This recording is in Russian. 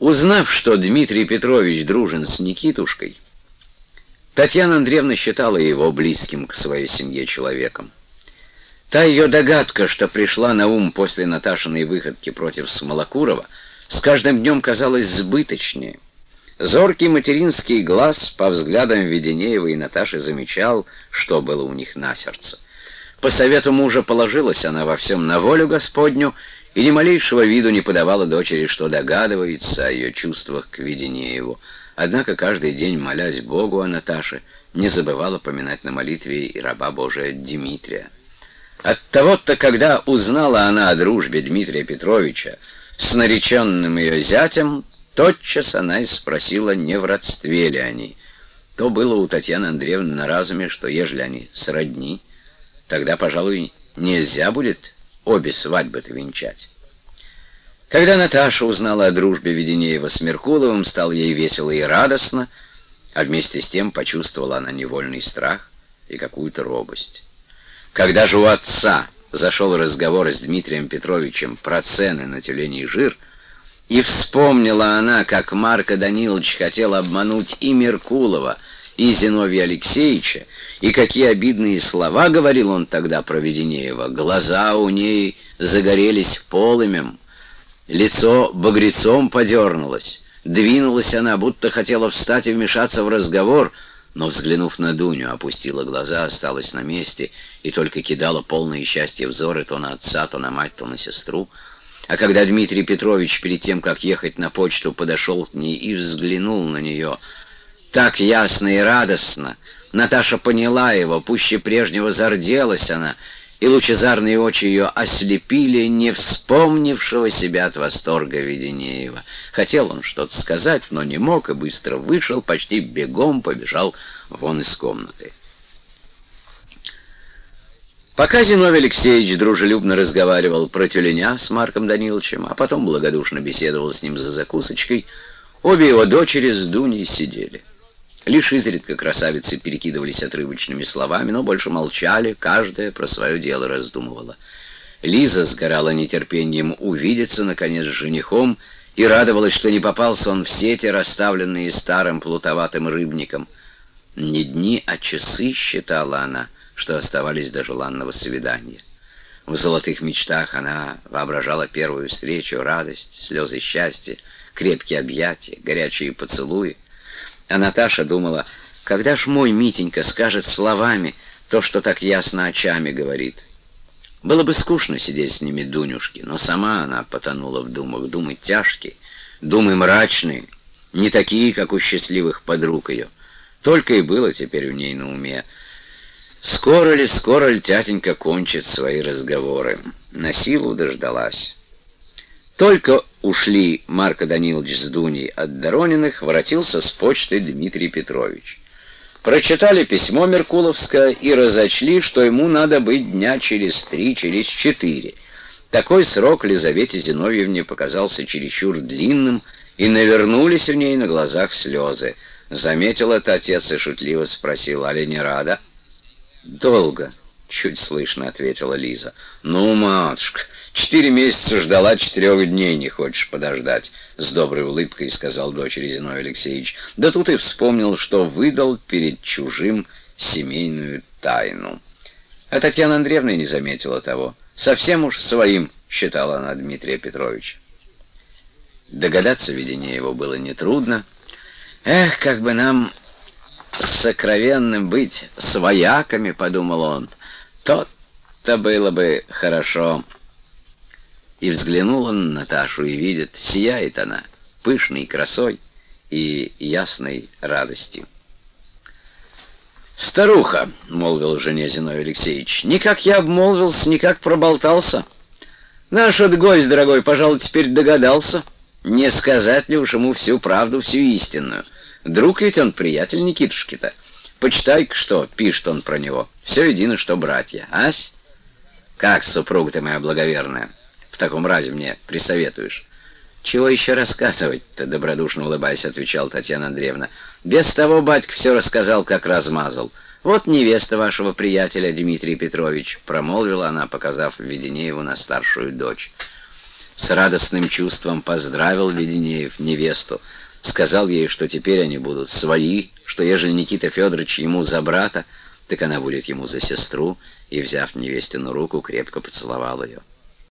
Узнав, что Дмитрий Петрович дружен с Никитушкой, Татьяна Андреевна считала его близким к своей семье человеком. Та ее догадка, что пришла на ум после Наташиной выходки против Смолокурова, с каждым днем казалась сбыточнее. Зоркий материнский глаз по взглядам Веденеева и Наташи замечал, что было у них на сердце. По совету мужа положилась она во всем на волю Господню и ни малейшего виду не подавала дочери, что догадывается о ее чувствах к Веденееву. Однако каждый день, молясь Богу о Наташе, не забывала поминать на молитве и раба Божия Дмитрия. От того-то, когда узнала она о дружбе Дмитрия Петровича с нареченным ее зятем, тотчас она и спросила, не в родстве ли они. То было у Татьяны Андреевны на разуме, что ежели они сродни, тогда, пожалуй, нельзя будет обе свадьбы-то венчать. Когда Наташа узнала о дружбе Веденеева с Меркуловым, стало ей весело и радостно, а вместе с тем почувствовала она невольный страх и какую-то робость. Когда же у отца зашел разговор с Дмитрием Петровичем про цены на тюленей жир, и вспомнила она, как Марко Данилович хотел обмануть и Меркулова, и Зиновия Алексеевича, и какие обидные слова говорил он тогда про Веденеева. Глаза у ней загорелись полымем, лицо багрецом подернулось. Двинулась она, будто хотела встать и вмешаться в разговор, но, взглянув на Дуню, опустила глаза, осталась на месте и только кидала полные счастья взоры то на отца, то на мать, то на сестру. А когда Дмитрий Петрович перед тем, как ехать на почту, подошел к ней и взглянул на нее так ясно и радостно, Наташа поняла его, пуще прежнего зарделась она, и лучезарные очи ее ослепили не вспомнившего себя от восторга Веденеева. Хотел он что-то сказать, но не мог, и быстро вышел, почти бегом побежал вон из комнаты. Пока Зиновий Алексеевич дружелюбно разговаривал про тюленя с Марком Даниловичем, а потом благодушно беседовал с ним за закусочкой, обе его дочери с Дуней сидели. Лишь изредка красавицы перекидывались отрывочными словами, но больше молчали, каждая про свое дело раздумывала. Лиза сгорала нетерпением увидеться, наконец, с женихом, и радовалась, что не попался он в сети, расставленные старым плутоватым рыбником. Не дни, а часы, считала она, что оставались до желанного свидания. В золотых мечтах она воображала первую встречу, радость, слезы счастья, крепкие объятия, горячие поцелуи. А Наташа думала, когда ж мой Митенька скажет словами то, что так ясно очами говорит. Было бы скучно сидеть с ними Дунюшки, но сама она потонула в думах. Думы тяжкие, думы мрачные, не такие, как у счастливых подруг ее. Только и было теперь у ней на уме. Скоро ли, скоро ли тятенька кончит свои разговоры? На силу дождалась. Только ушли Марко Данилович с Дуней от Дорониных, воротился с почты Дмитрий Петрович. Прочитали письмо Меркуловское и разочли, что ему надо быть дня через три, через четыре. Такой срок Лизавете Зиновьевне показался чересчур длинным, и навернулись в ней на глазах слезы. Заметил это отец и шутливо спросил, а не рада? «Долго», — чуть слышно ответила Лиза. «Ну, матушка, Четыре месяца ждала, четырех дней не хочешь подождать, — с доброй улыбкой сказал дочери Зиной Алексеевич. Да тут и вспомнил, что выдал перед чужим семейную тайну. А Татьяна Андреевна не заметила того. Совсем уж своим, считала она Дмитрия Петровича. Догадаться видение его было нетрудно. Эх, как бы нам сокровенным быть свояками, — подумал он, — то-то было бы хорошо. И взглянул он на Наташу и видит, сияет она, пышной красой и ясной радостью. «Старуха», — молвил жене Зиновий Алексеевич, — «никак я обмолвился, никак проболтался. Наш вот гость, дорогой, пожалуй, теперь догадался. Не сказать ли уж ему всю правду, всю истинную? Друг ведь он, приятель Никитушки-то. Почитай-ка, что пишет он про него. Все едино, что братья. Ась? Как, супруга ты моя благоверная?» в таком разе мне присоветуешь?» «Чего еще рассказывать-то?» — добродушно улыбаясь, отвечал Татьяна Андреевна. «Без того батька все рассказал, как размазал. Вот невеста вашего приятеля, Дмитрий Петрович», — промолвила она, показав Веденееву на старшую дочь. С радостным чувством поздравил Веденеев невесту, сказал ей, что теперь они будут свои, что ежели Никита Федорович ему за брата, так она будет ему за сестру, и, взяв невестину руку, крепко поцеловал ее.